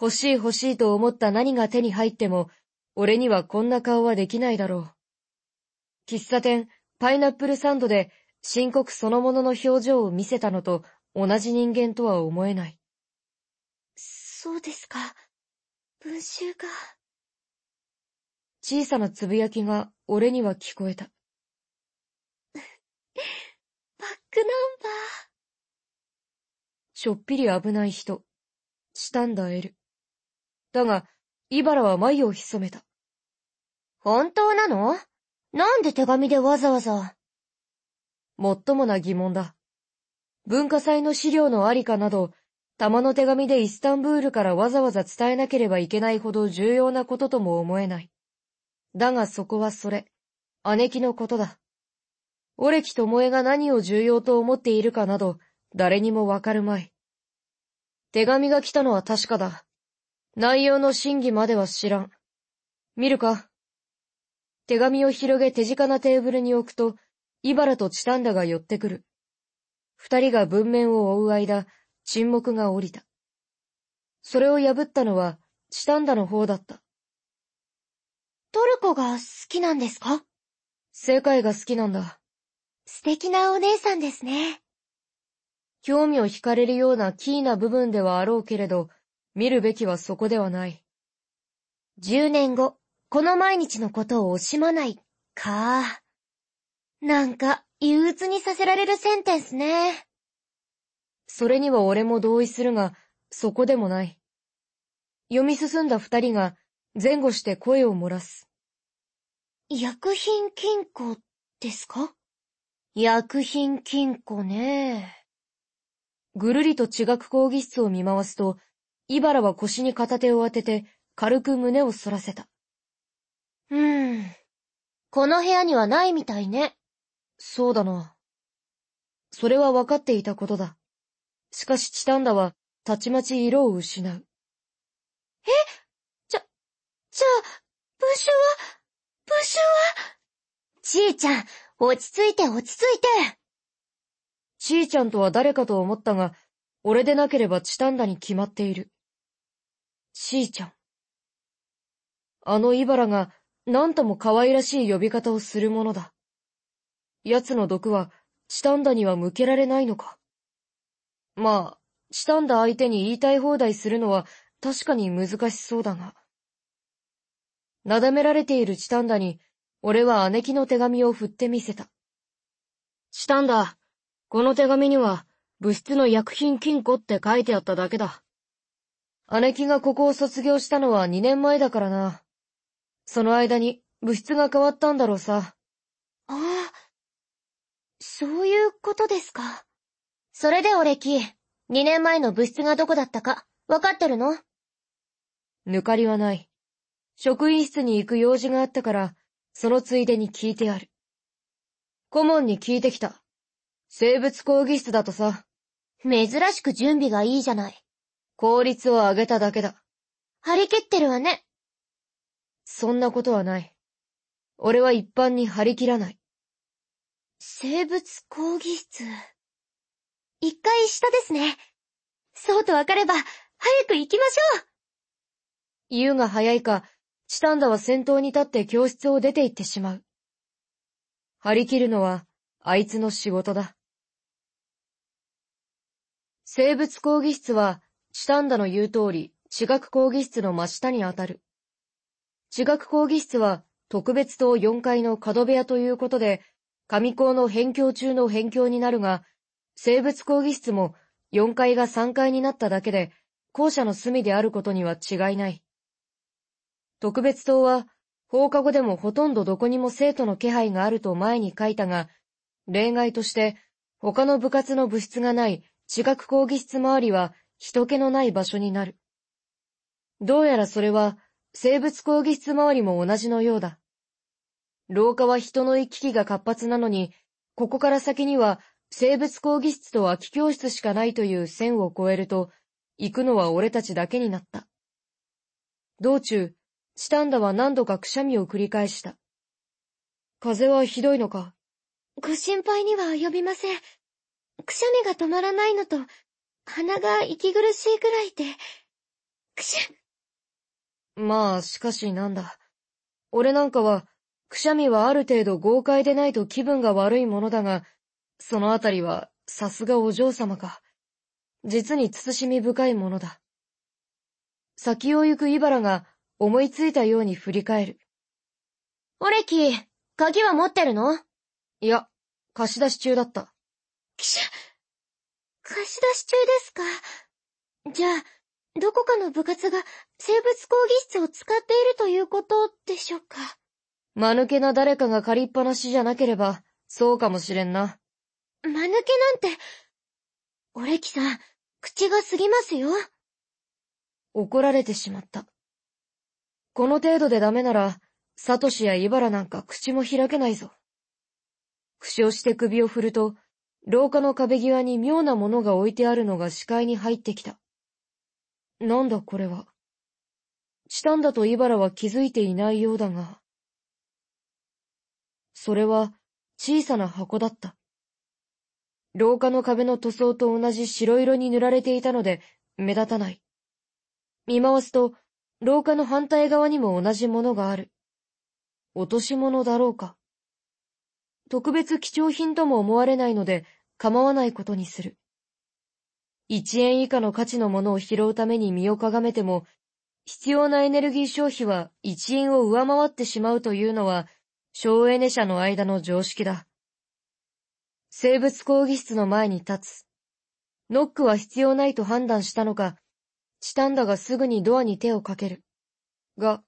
欲しい欲しいと思った何が手に入っても、俺にはこんな顔はできないだろう。喫茶店、パイナップルサンドで深刻そのものの表情を見せたのと同じ人間とは思えない。そうですか。文集が。小さなつぶやきが俺には聞こえた。バックナンバー。ちょっぴり危ない人。チタンダエル。だが、イバラは眉を潜めた。本当なの？なんで手紙でわざわざ？もっともな疑問だ。文化祭の資料のありかなど、玉の手紙でイスタンブールからわざわざ伝えなければいけないほど重要なこととも思えない。だがそこはそれ、姉貴のことだ。オレキと萌えが何を重要と思っているかなど、誰にもわかるまい。手紙が来たのは確かだ。内容の真偽までは知らん。見るか手紙を広げ手近なテーブルに置くと、イバラとチタンダが寄ってくる。二人が文面を追う間、沈黙が降りた。それを破ったのは、チタンダの方だった。トルコが好きなんですか？世界が好きなんだ。素敵なお姉さんですね。興味を惹かれるようなキーな部分ではあろうけれど、見るべきはそこではない。十年後、この毎日のことを惜しまない、か。なんか、憂鬱にさせられるセンテンスね。それには俺も同意するが、そこでもない。読み進んだ二人が前後して声を漏らす。薬品金庫ですか？薬品金庫ね。ぐるりと地学講義室を見回すと、イバラは腰に片手を当てて、軽く胸を反らせた。うーん。この部屋にはないみたいね。そうだな。それは分かっていたことだ。しかしチタンダは、たちまち色を失う。え？じゃ、じゃあ、ブッシュは、ブッシュは？ちーちゃん、落ち着いて落ち着いてちーちゃんとは誰かと思ったが、俺でなければチタンダに決まっている。ちーちゃん。あのイバラが、なんとも可愛らしい呼び方をするものだ。奴の毒は、チタンダには向けられないのか。まあ、チタンダ相手に言いたい放題するのは確かに難しそうだが。なだめられているチタンダに、俺は姉貴の手紙を振ってみせた。チタンダ、この手紙には、物質の薬品金庫って書いてあっただけだ。姉貴がここを卒業したのは2年前だからな。その間に物質が変わったんだろうさ。ああ、そういうことですか。それで俺キ、2年前の物質がどこだったか、わかってるの？抜かりはない。職員室に行く用事があったから、そのついでに聞いてやる。顧問に聞いてきた。生物講義室だとさ。珍しく準備がいいじゃない。効率を上げただけだ。張り切ってるわね。そんなことはない。俺は一般に張り切らない。生物講義室。一回下ですね。そうとわかれば、早く行きましょう言うが早いか、チタンダは先頭に立って教室を出て行ってしまう。張り切るのは、あいつの仕事だ。生物講義室は、チタンダの言う通り、地学講義室の真下にあたる。地学講義室は、特別棟4階の角部屋ということで、上校の辺境中の辺境になるが、生物講義室も4階が3階になっただけで、校舎の隅であることには違いない。特別棟は、放課後でもほとんどどこにも生徒の気配があると前に書いたが、例外として他の部活の部室がない地学講義室周りは人気のない場所になる。どうやらそれは生物講義室周りも同じのようだ。廊下は人の行き来が活発なのに、ここから先には生物講義室と空き教室しかないという線を越えると、行くのは俺たちだけになった。道中、チタンダは何度かくしゃみを繰り返した。風はひどいのか？ご心配には及びません。くしゃみが止まらないのと、鼻が息苦しいくらいで。くしゅ。まあ、しかしなんだ。俺なんかは、くしゃみはある程度豪快でないと気分が悪いものだが、そのあたりは、さすがお嬢様か。実に慎み深いものだ。先を行くイバラが思いついたように振り返る。オレキ、鍵は持ってるの？いや、貸し出し中だった。きしゃ、貸し出し中ですか？じゃあ、どこかの部活が生物講義室を使っているということでしょうか？間抜けな誰かが借りっぱなしじゃなければ、そうかもしれんな。間抜けなんて、オレキさん、口が過ぎますよ。怒られてしまった。この程度でダメなら、サトシやイバラなんか口も開けないぞ。苦笑して首を振ると、廊下の壁際に妙なものが置いてあるのが視界に入ってきた。なんだこれは。チタンダとイバラは気づいていないようだが。それは小さな箱だった。廊下の壁の塗装と同じ白色に塗られていたので目立たない。見回すと、廊下の反対側にも同じものがある。落とし物だろうか。特別貴重品とも思われないので構わないことにする。一円以下の価値のものを拾うために身をかがめても、必要なエネルギー消費は一円を上回ってしまうというのは、省エネ社の間の常識だ。生物講義室の前に立つ。ノックは必要ないと判断したのか、チタンダがすぐにドアに手をかける。が、